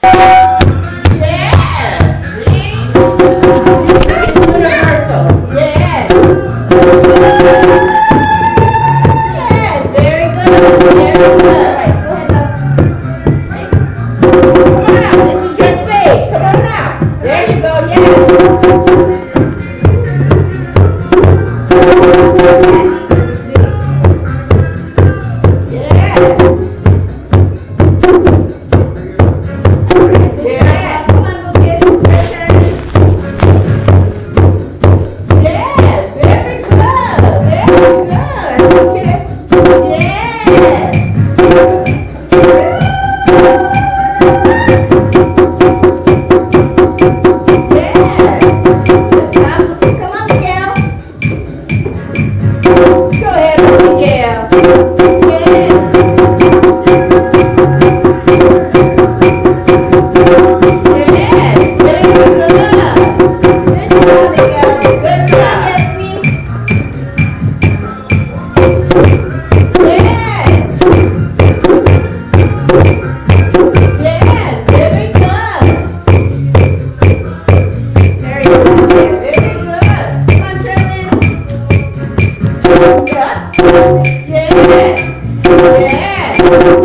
Música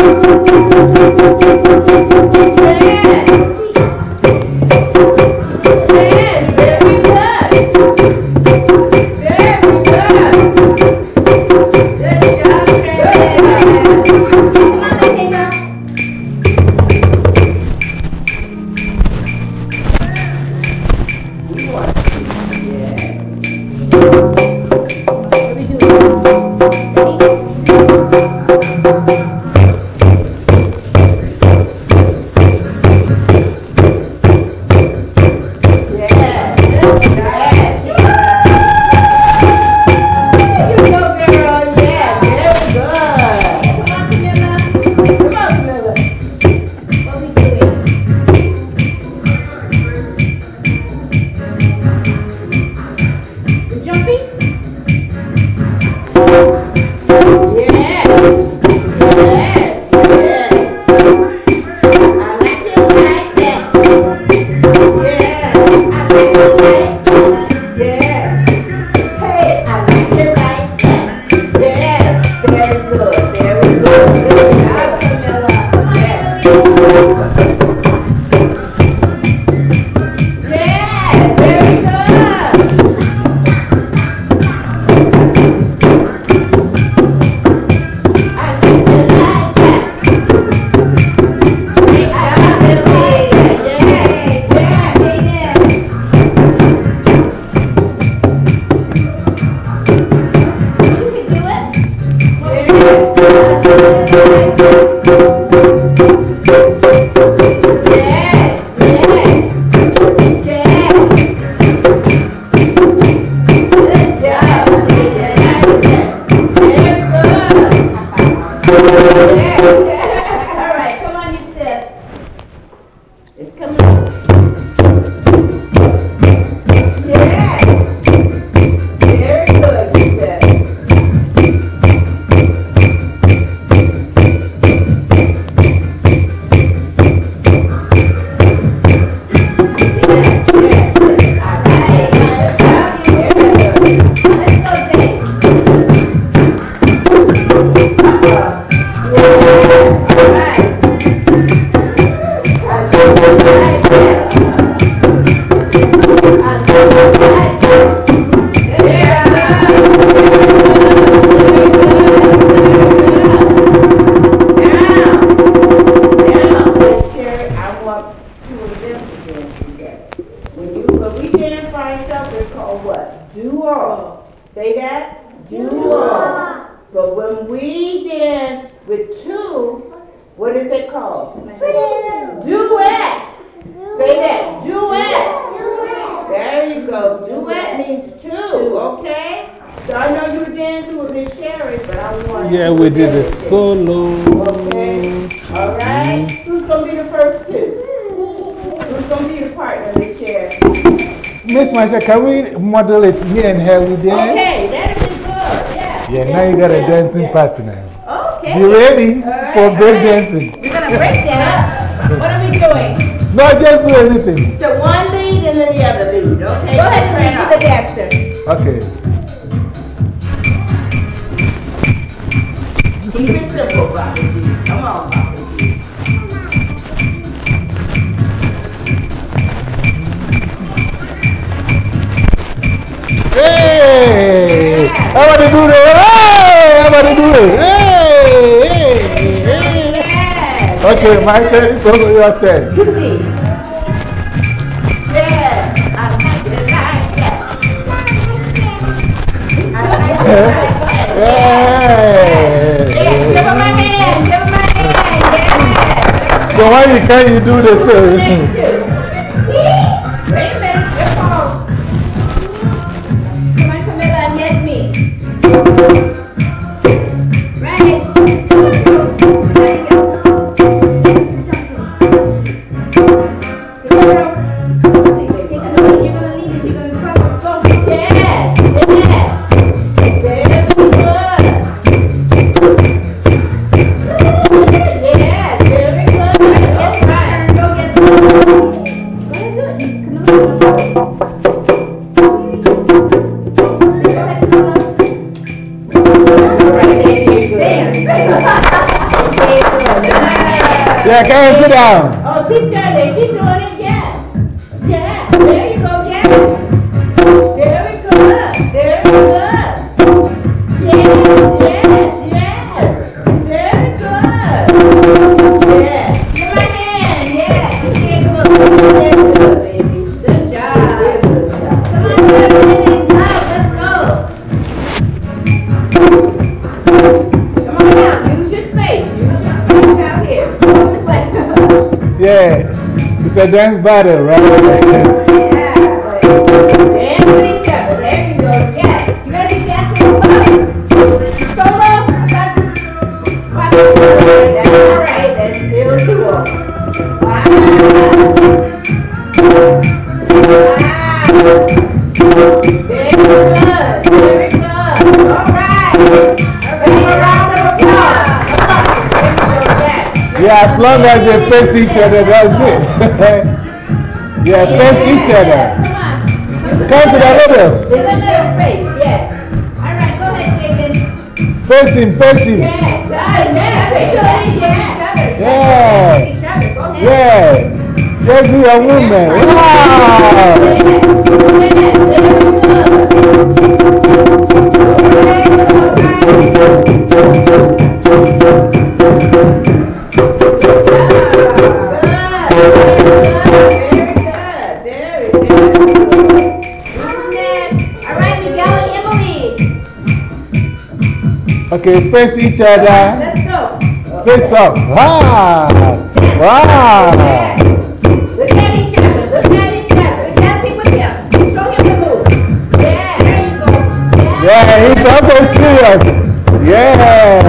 Yes. Say that? Jua. But when we dance with two, what is it called? Duet. Duet. Say that. Duet. Duet. There you go. Duet means two, okay? So I know you were dancing with Miss Sherry, but I want Yeah, we did a solo. Okay. All right. Who's going to be the first two? Who's going to be the partner, Miss Sherry? Can we model it, me and her, we dance? Okay, that'll be good. Yeah. Yeah, now you got a dancing partner. Okay. Be ready right, for break dancing. We're going to break dance. What are we doing? No, just do anything. So one lead and then the other lead, okay? Go ahead and lead the dancer. Okay. Keep it simple, Bobby Come on, Bobby Everybody do it. Everybody do it. Okay, my turn. It's over your turn. So why can't you do the same? That's all right. That's still cool. Wow. Wow. Very good. Very good. As long as they face each other, that's it. yeah, face each other. Come to the middle. There's space. Yes. All right, go ahead, Jaden. Face him, face him. Yes. Yes. Yes. Yeah. Yeah. Just be a woman. Wow. Okay, face each other. Let's go. Face up. Wow. Wow. Look at each other, look at each other. Dancing with him. Show him the move. Yeah. There you go. Yeah, he's also serious. Yeah.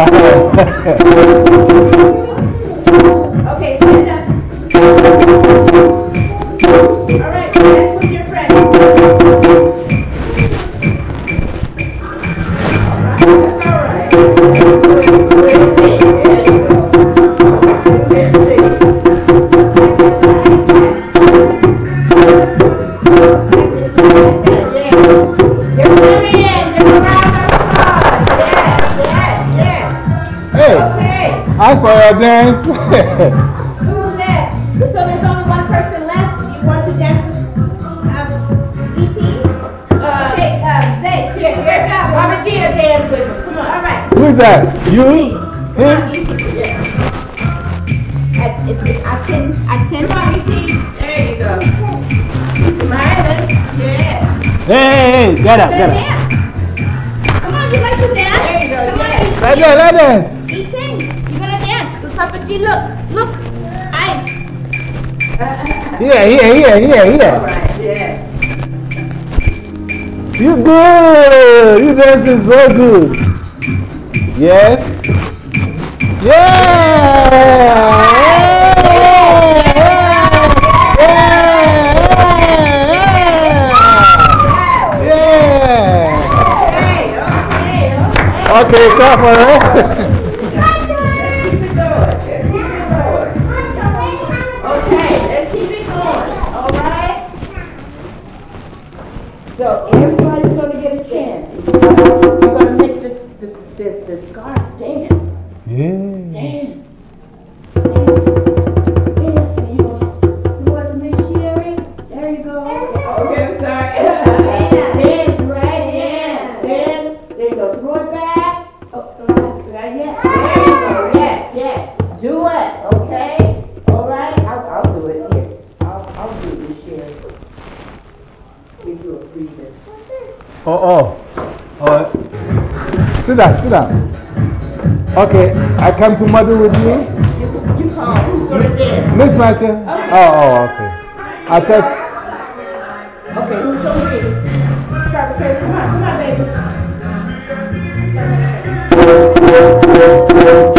Oh, Yes. You sing. You gonna dance with Papa G. Look, look. Eyes. yeah, yeah, yeah, yeah, yeah. Right, yeah. You good. You dancing so good. Yes. Yeah. Okay, stop, all right? Okay, I come to mother with you? You, you call. Miss Masha? Okay. Oh, oh, okay. I thought. Okay, who's going to be? Stop, okay, come on, come on, baby.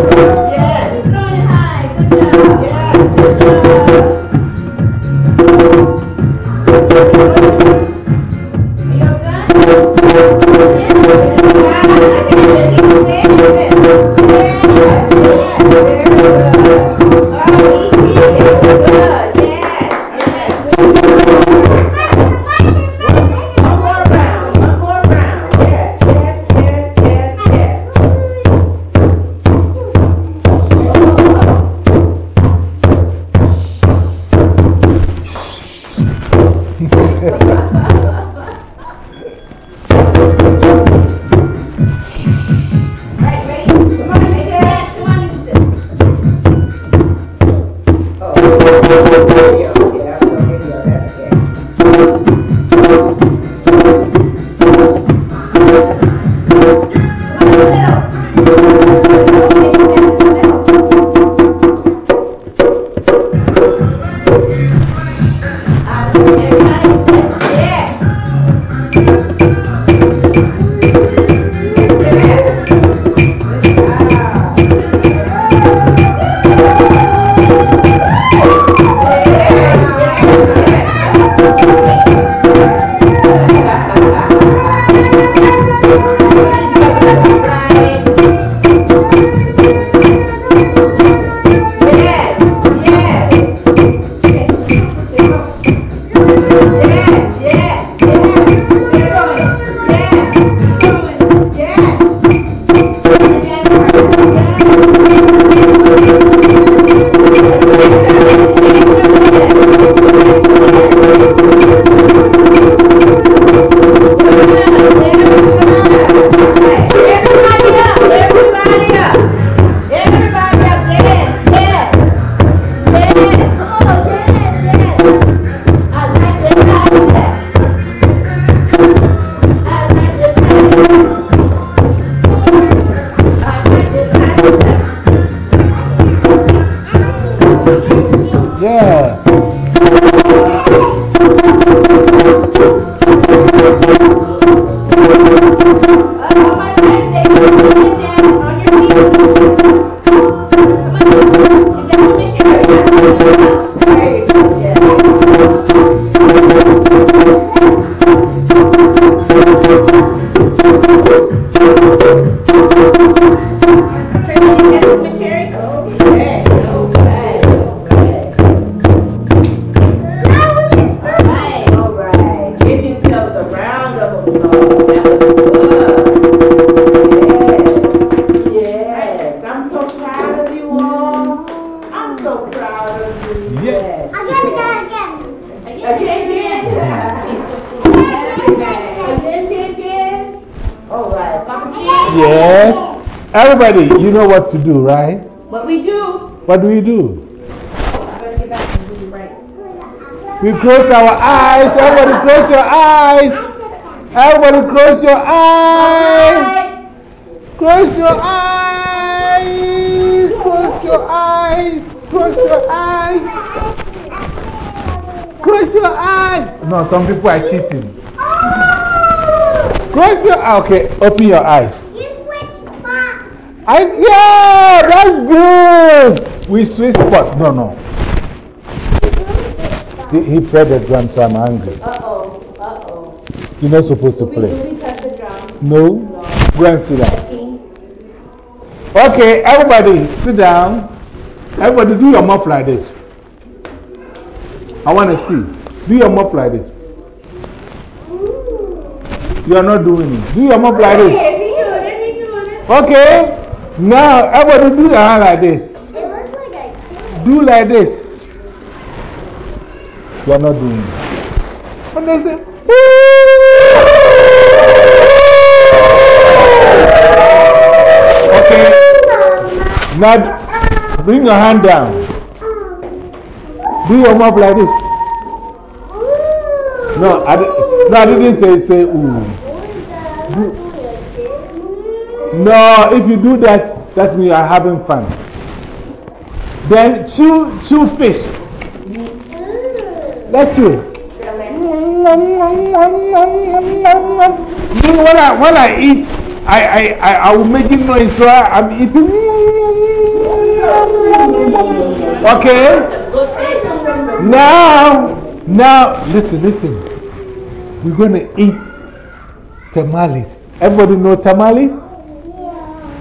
ಗೊತ್ತಿರೋ Everybody, you know what to do, right? What we do. What do we do? We close our eyes. Everybody close your eyes. Everybody close your eyes. Close your eyes. Close your eyes. Close your eyes. Close your eyes. No, some people are cheating. Close your eyes. Okay, open your eyes. I, yeah, that's good. We switch spot. No, no. He, he played the drum, so I'm angry. Uh oh, uh oh. You're not supposed to play. Do we touch the drum? No? no. Go and sit down. Okay, everybody, sit down. Everybody, do your mouth like this. I want to see. Do your mouth like this. You are not doing it. Do your mouth like this. Okay. Now, everybody do hand like this. Do like this. You are not doing it. And they say, Okay. Now, bring your hand down. Do your mouth like this. No, I, no, I didn't say, say, ooh. No, if you do that, that means you are having fun. Then chew, chew fish. Mm-hmm. Let you. When I, when I eat, I, I, I, I will make it noise, so I, I'm eating. Okay? Now, now, listen, listen. We're going to eat tamales. Everybody know tamales?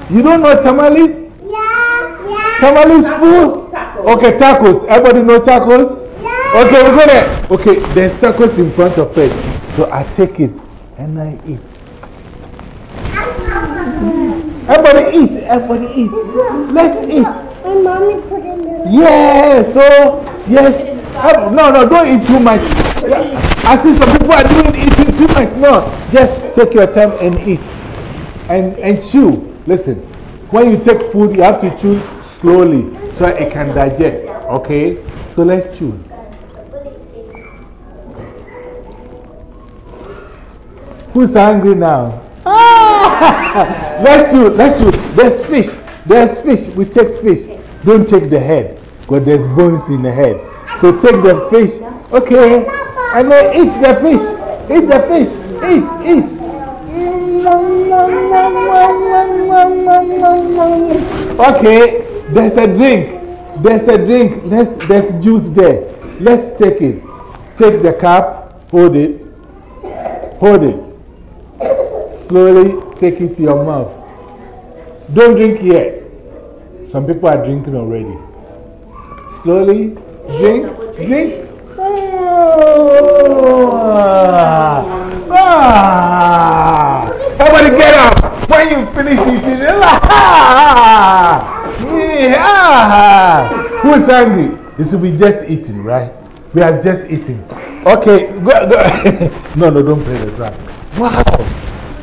You don't know tamales? Yeah. Tamales food? Tacos. Okay, tacos. Everybody know tacos? Yeah. Okay, we're gonna. Okay, there's tacos in front of us. So I take it and I eat. Everybody eat. Everybody eat. Let's eat. My mommy put in the. Yeah, so, yes. No, no, don't eat too much. Yeah, I see some people are doing eating too much. No, just take your time and eat. And, and chew. Listen, when you take food, you have to chew slowly so it can digest. Okay? So let's chew. Who's hungry now? Ah! let's chew, let's chew. There's fish. There's fish. We take fish. Don't take the head because there's bones in the head. So take the fish. Okay. And then eat the fish. Eat the fish. Eat, eat. Okay, there's a drink. There's a drink. Let's, there's juice there. Let's take it. Take the cup, hold it, hold it. Slowly take it to your mouth. Don't drink yet. Some people are drinking already. Slowly drink, drink. Ah, ah. Everybody get up. When you finish eating, ah, yeah. Who's hungry? You see, we just eating, right? We are just eating. Okay, go, go. no, no, don't play the drum. Wow.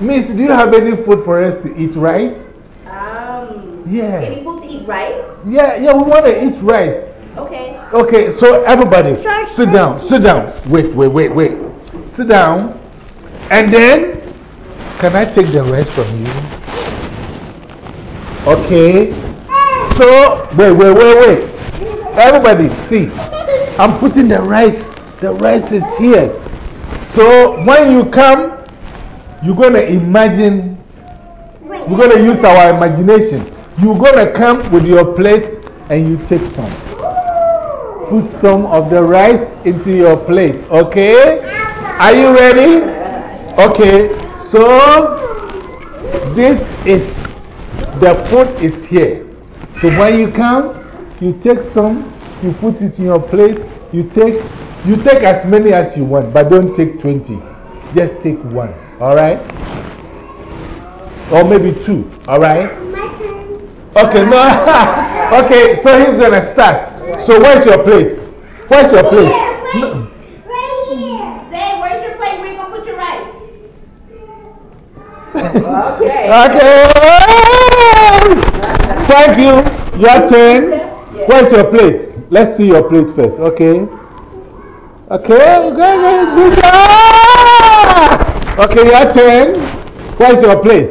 Miss, do you have any food for us to eat rice? Um, Yeah. any food to eat rice? Yeah, yeah, we want to eat rice. Okay. Okay, so everybody, sit down, sit down. Wait, wait, wait, wait. Sit down. And then, can I take the rice from you? Okay. So, wait, wait, wait, wait. Everybody, see. I'm putting the rice. The rice is here. So, when you come, you're going to imagine, we're going to use our imagination. You're going to come with your plate and you take some. Put some of the rice into your plate, okay? Are you ready? Okay, so this is the food is here. So when you come, you take some, you put it in your plate, you take, you take as many as you want, but don't take 20. Just take one, all right? Or maybe two, all right? Okay, no. okay, so he's going to start. So, where's your plate? Where's your plate? No. Say, where's your plate? Where you gonna put your rice? Okay. Okay. Thank you. Your turn. Where's your plate? Let's see your plate first, okay? Okay, good, good, good job. Okay, your turn. Where's your plate?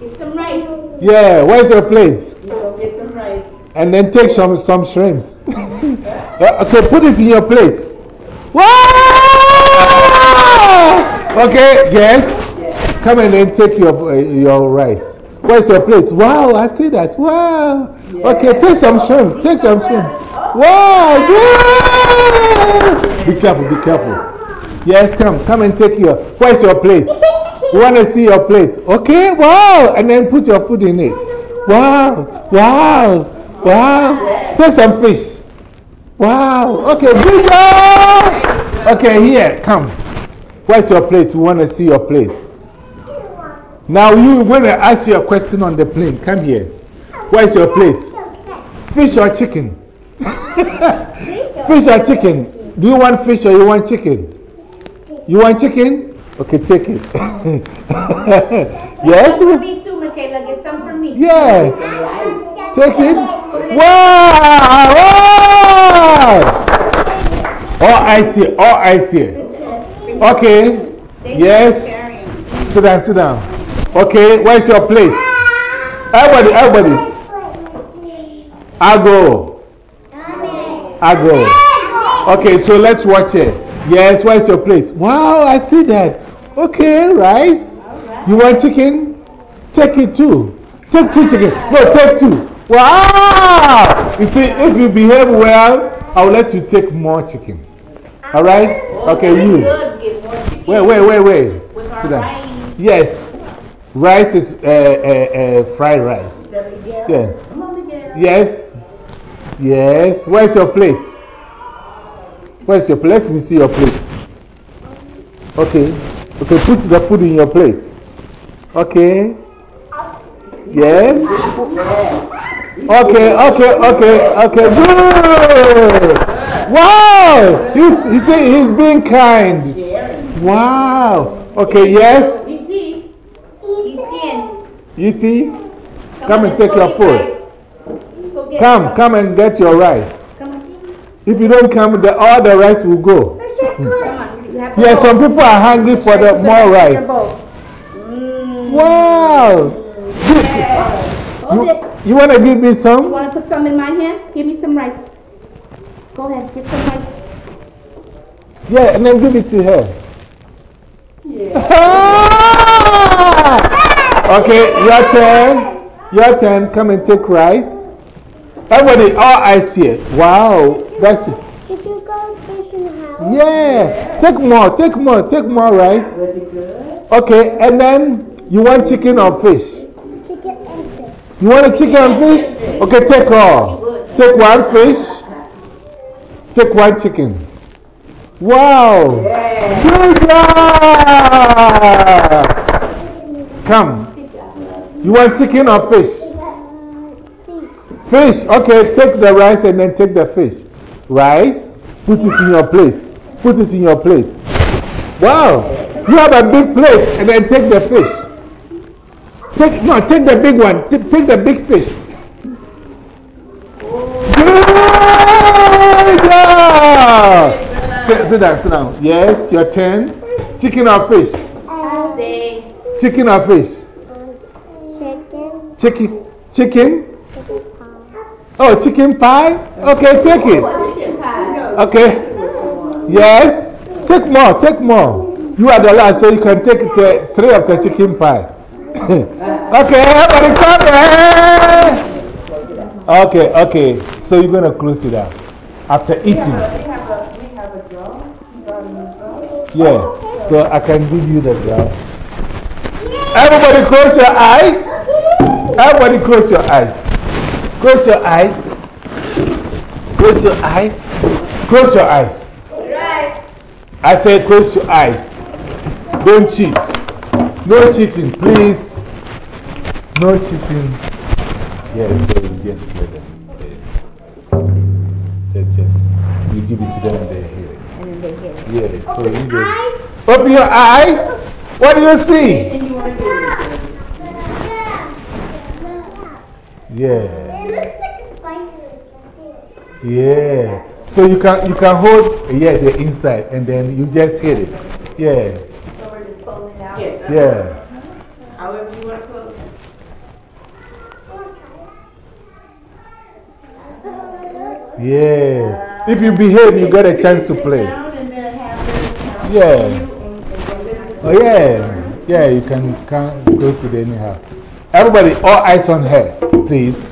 Get some rice. Yeah, where's your plate? Go get some rice. And then take some, some shrimps. Okay, put it in your plate. Wow! Okay, yes. Come and then take your, uh, your rice. Where's your plate? Wow, I see that. Wow. Okay, take some shrimp. Take some shrimp. Wow, good. Be careful, be careful. Yes, come, come and take your. Where's your plate? We want to see your plate. Okay, wow. And then put your food in it. Wow, wow, wow. Take some fish. Wow, okay, job. Okay, here, come. Where's your plate? We want to see your plate. Now, you when I ask you a question on the plane. Come here. Where's your plate? Fish or chicken? fish or chicken? Do you want fish or you want chicken? You want chicken? Okay, take it. yes? For me too, Michaela. Get some for me. Yeah. Take it. Wow! Wow! All eyes here, all eyes here. Okay. Yes. Sit down, sit down. Okay, where's your plate? Everybody, everybody. I go. I go. Okay, so let's watch it. Yes, where's your plate? Wow, I see that. Okay, rice. You want chicken? Take it too. Take two chicken. No, take two. Wow! You see, if you behave well, I'll let you take more chicken. All right? Okay, you. Wait, wait, wait, wait. Sit down. Yes. Rice is uh, uh, uh, fried rice. Yeah. Yes. Yes. Where's your plate? Where's your plate? Let me see your plate. Okay. Okay, put the food in your plate. Okay. Yes. Okay, okay, okay, okay. Good. Wow. You, you see, he's being kind. Wow. Okay, yes. E.T., come and take your food. Come, come and get your rice. If you don't come, the, all the rice will go. Yeah, some people are hungry for the more rice. Wow. You, you want to give me some? You want to put some in my hand? Give me some rice. Go ahead, get some rice. Yeah, and then give it to her. Ah! Okay, your turn. Your turn. Come and take rice. Everybody, all eyes here. Wow, that's it. Did you go fishing house? Yeah, take more, take more, take more rice. Was it good? Okay, and then you want chicken or fish? Chicken and fish. You want a chicken and fish? Okay, take all. Take one fish, take one chicken. Wow! Good job! Come. You want chicken or fish? Fish. Fish. Okay, take the rice and then take the fish. Rice, put it in your plate. Put it in your plate. Wow! You have a big plate and then take the fish. Take, no, take the big one. Take, take the big fish. Good job! Sit, sit down, sit down. Yes, your turn. Chicken or fish? Chicken or fish? Chicken. Chicken. Chicken? Oh, chicken pie? Okay, take it. Okay. Yes. Take more, take more. You are the last, so you can take the, three of the chicken pie. okay, everybody come. Okay, okay. So you're going to close it up after eating. Yeah. So I can give you the draw. Everybody close your eyes. Everybody close your eyes. Close your eyes. Close your eyes. Close your eyes. I say close your eyes. Don't cheat. No cheating, please. No cheating. Yes, so you just let them. They, they just, you give it to them and they hear it. And then they hear it. Yeah, so you just, Open your eyes. What do you see? Yeah. It looks like a spider. Yeah. So you can, you can hold, yeah, the inside and then you just hit it. Yeah. So we're just closing out? Yes. Yeah. However you want to close. Yeah. If you behave, you get a chance to play. Down and then have them count Yeah. you and- and then- Oh, yeah. Yeah, you can, can go to the anyhow. Everybody, all eyes on her, please.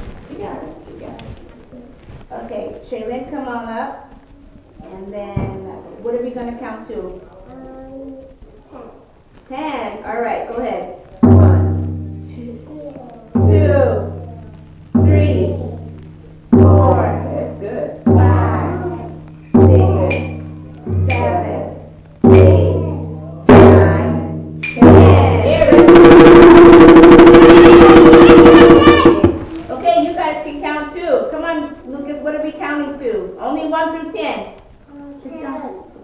Okay, Shaylin, come on up. And then, what are we going to count to? Um, Ten. All right, go ahead. One, Two, three,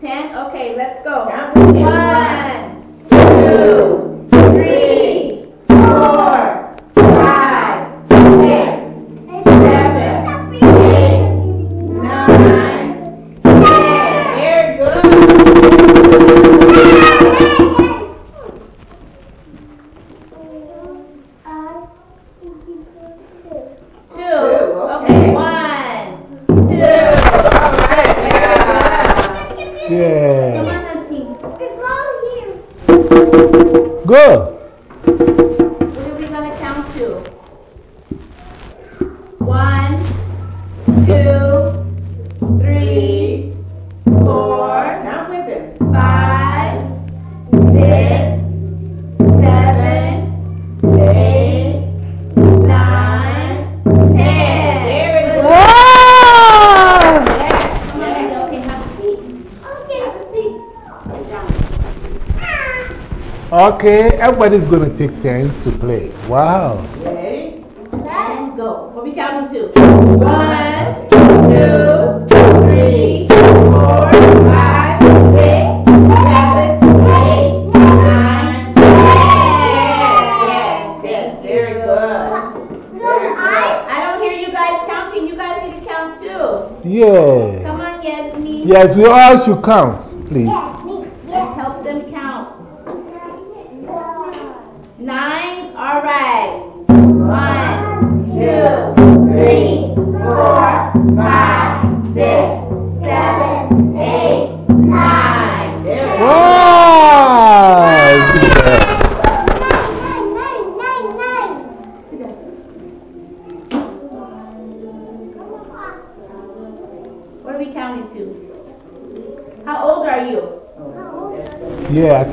Ten? Okay, let's go. Count to ten. One, two, Okay, everybody's going to take turns to play. Wow. Ready? And go. What are we counting to? One, two, three, four, five, six, seven, eight, nine, ten. Yes, yes, very good. Very good. I don't hear you guys counting. You guys need to count too. Yeah. Come on, Yasmin. Yes, we all should count, please.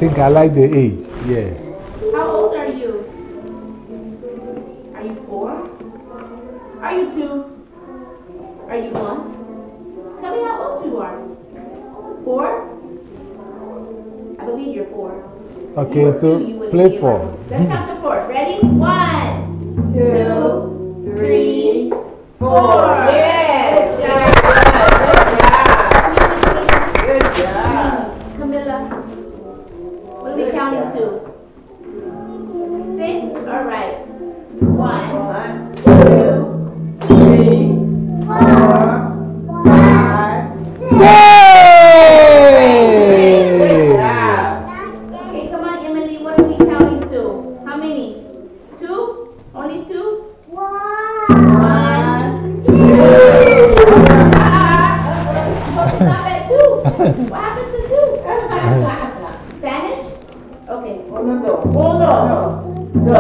Think I like the age. Yeah. How old are you? Are you four? Are you two? Are you one? Tell me how old you are. Four? I believe you're four. Okay, You so two, you wouldn't play four. Okay. uno, dos. Uno. Dos.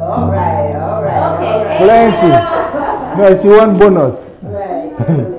All right, all right. Okay. all right. Plenty. you. No, she won bonus. Right.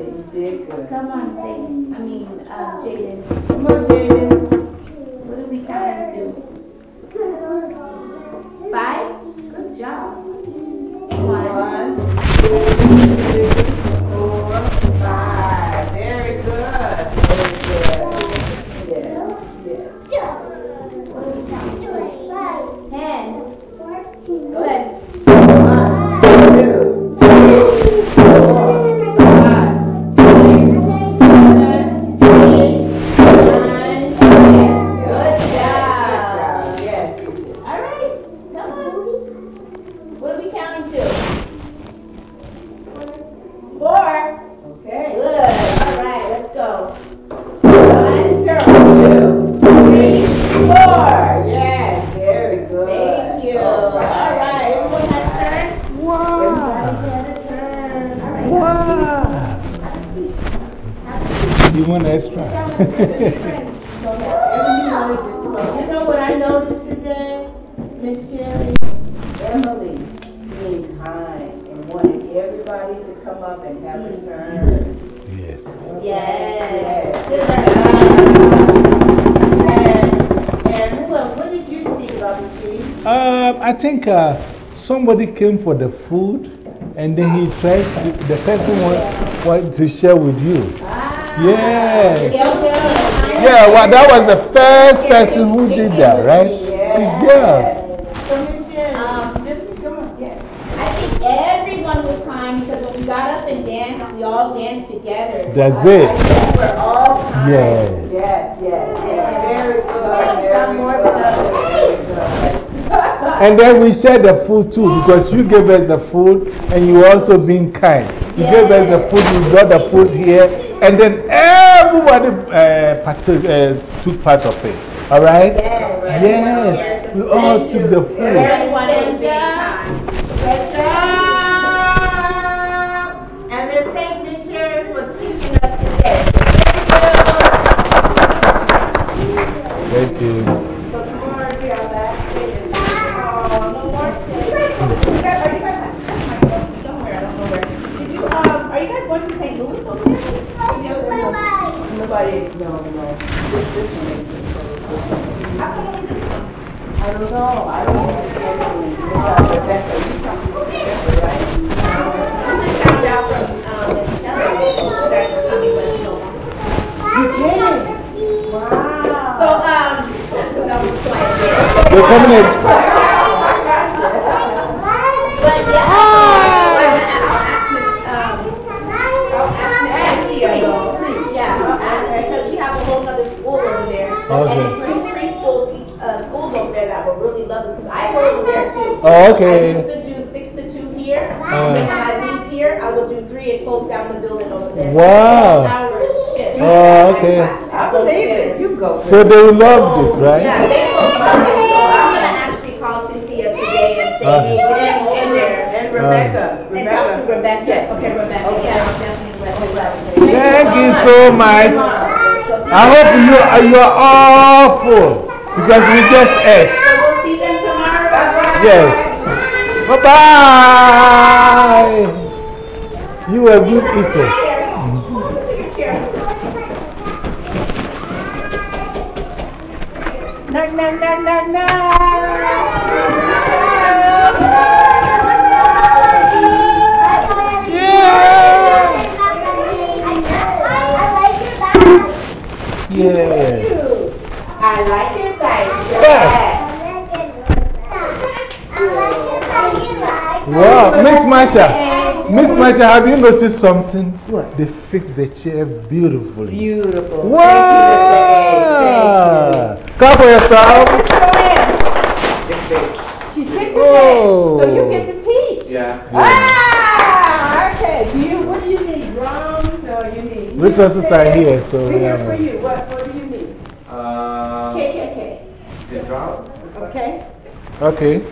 I think uh, somebody came for the food and then he tried to, the person want, want to share with you. Yeah. Yeah, well, that was the first person who did that, right? Good job. So, Miss Sherry, just come on, yes. I think everyone was kind because when we got up and danced, we all danced together. That's it. we're all kind. Yeah. Yes, yes, yes. Very good. Very Some more than good. Very good. And then we shared the food too because you gave us the food and you also being kind. You gave us the food, you brought the food here, and then everybody uh, uh, took part of it. All right? Yes. Yes. We all took the food. Everyone was being kind. Good job. And let's thank Miss Sherry for teaching us today. Thank you. So tomorrow we are back nobody, no, no. This, this one makes it so. How come only this one? I don't know, I don't know. Maybe Rebecca, you talking to Rebecca, right? I just found out from um, Miss Kelly that you guys are coming, but it's no longer. You did? Wow. So, um, that was quiet. They're coming in. But yeah, so, I'll ask Miss, um, I'll ask Miss Garcia, though. Yeah, I'll ask her, because we have a whole other school over there. And it's two preschool teach, uh, schools over there that would really love this, because I go over there too. Oh, okay. I used to do six to two here, and then when I leave here, I will do three and close down the building over there. So Wow. twelve Hours shift. Oh, okay. I believe it, you go. So they love this, Yeah, right? they will love it, so I'm gonna actually call Cynthia today and say, hey, get over there. And Rebecca, And talk to Rebecca. Rebecca. Yes. Okay, Rebecca, yeah, I'll definitely let her. Thank you so much. I hope you are, you are all full because we just ate. So we'll see them tomorrow. Yes. Bye bye. You are good eaters. Knock, knock, knock, knock, knock. Wow, Miss Marsha. Miss Marsha, have you noticed something? What? They fixed the chair beautifully. Beautiful. Wow. Clap for yourself. She's sick Oh. so you get to teach. Yeah. Ah, okay. Do you, what do you need? Drums or you need? Resources are here, so. We're here yeah. for you. What, what do you need? Uh, KKK. the drum? Okay. Okay.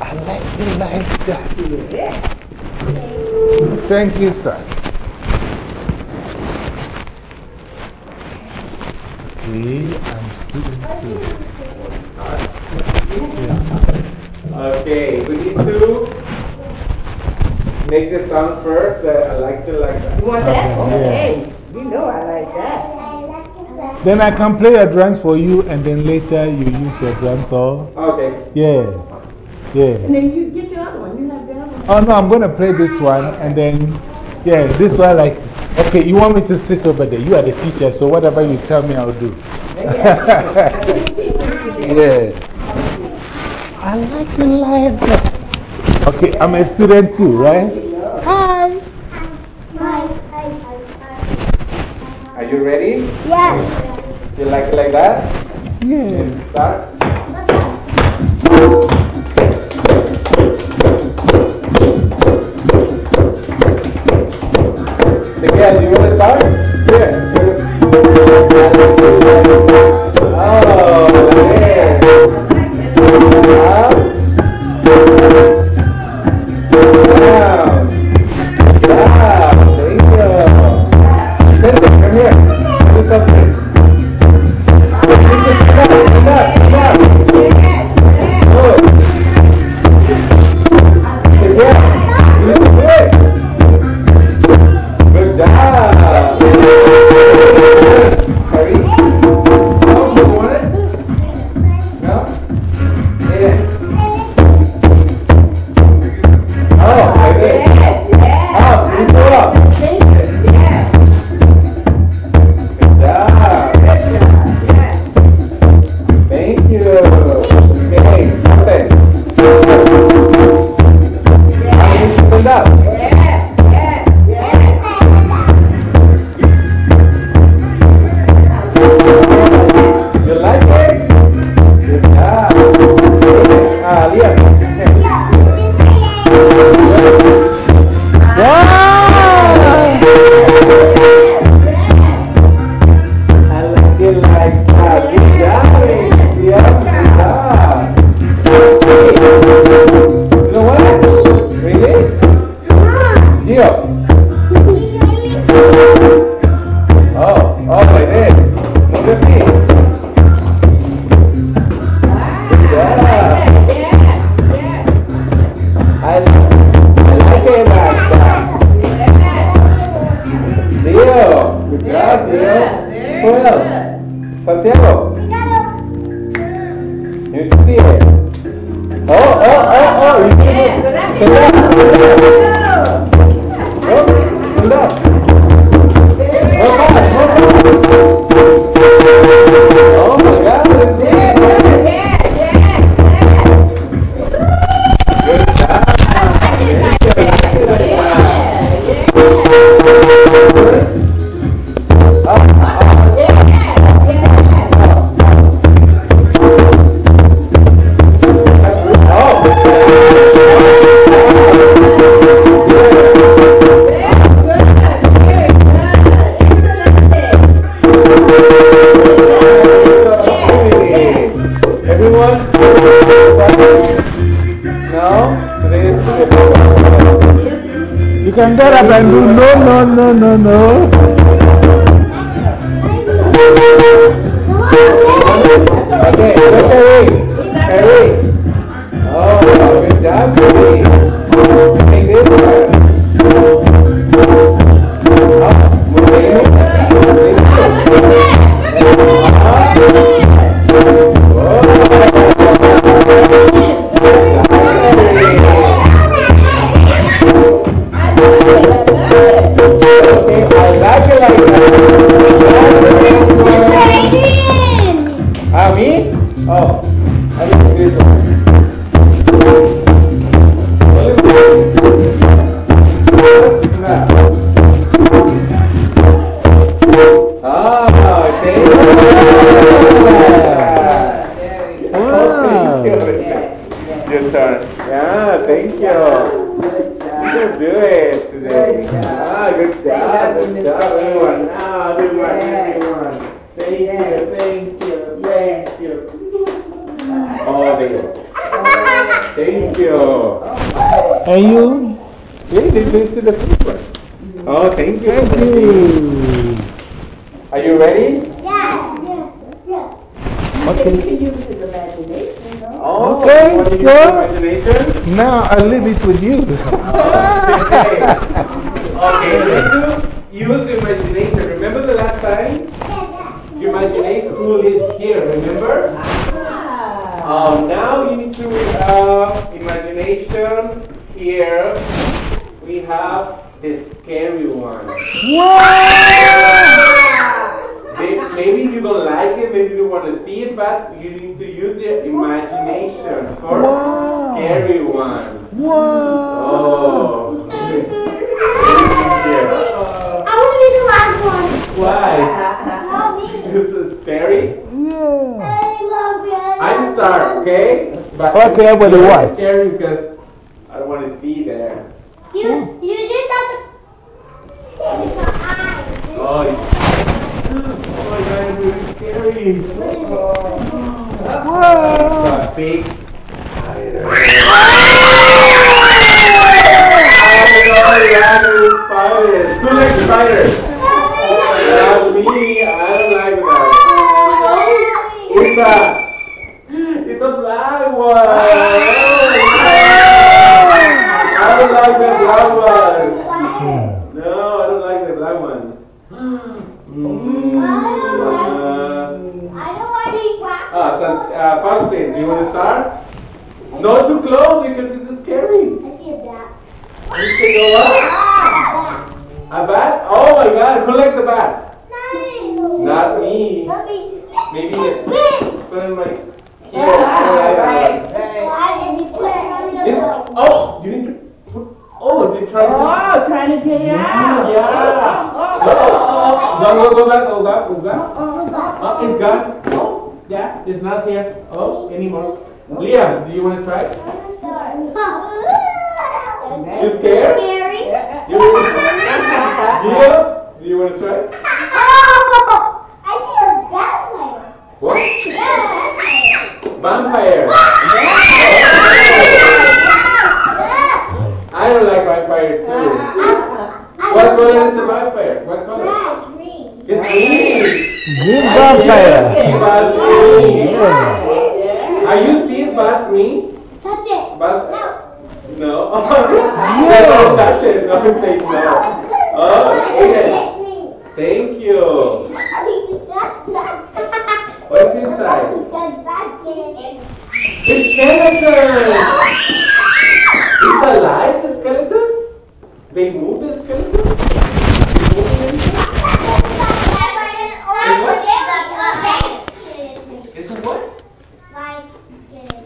I like it like that. Yeah. Thank you, sir. Okay, I'm student too. Okay, we need to make the sound first. Uh, I like to like that. You want that? Okay, yeah. You know I like that. Then I can play your drums for you, and then later you use your drums or. Okay. Yeah. Yeah. And then you get your other one. You have the other one. Oh, no, I'm going to play this one, and then, yeah, this one, like, okay, you want me to sit over there? You are the teacher, so whatever you tell me, I'll do. yeah. I like it like that. Okay, I'm a student too, right? Hi. Hi. Hi. Hi. Are you ready? Yes. You like it like that? Yeah. Start. I leave it with you. Okay. Okay, let's do use imagination. Remember the last time? Your imagination school is here, remember? Ah. Um, now you need to, uh, imagination here. We have the scary one. May- Maybe you don't like it, maybe you don't want to see it, but you need to use your imagination for Wow. scary one. Wow. Oh. Here. Why? This is scary. Yeah. I love it. I'm start, okay? But Okay, everybody it's watch. Scary because I don't want to see there. You, you just have to. Oh, it's- oh my god, it's scary. Big spider. Oh my god, spiders. Me. I don't like it's a black one. I don't like the black ones. No, I don't like the black ones. Ah, so, uh, Faustin, do you want to start? Not too close because this is scary. I see a bat. You can go up. A bat? Oh my god, who likes the bat? Not me. Maybe it's some like here. I don't like that one. It's- oh, you need to put. Oh, they tried to. Oh, trying to get it out. Yeah. Oh, oh, oh. Go, go, go back, go back, go back. Oh, it's gone. Oh, yeah, it's not here. Oh, anymore. Liam, do you want to try? You scared? Scary. You Liam, do you want to try? What? Vampire. I don't like vampire too. What color is the vampire? What color? It's green. Green vampire. But green. Yeah. Are you seeing but green? Touch it. But No. no. no, don't touch it. No, say no. Oh, Aiden. Thank you. What's inside? It's skeleton! It's alive, the skeleton? They moved the skeletons. They moved what? White skeleton.